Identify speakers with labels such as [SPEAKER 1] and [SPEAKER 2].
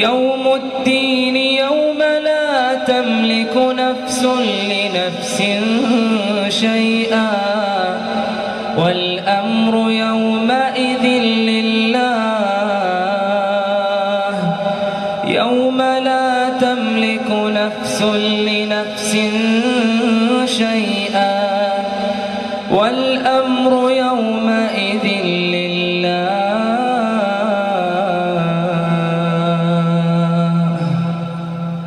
[SPEAKER 1] يوم الدين يوم لا تملك نفس لنفس شيئا والأمر يومئذ لله يوم لا تملك نفس لنفس شيئا والأمر يومئذ